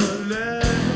love.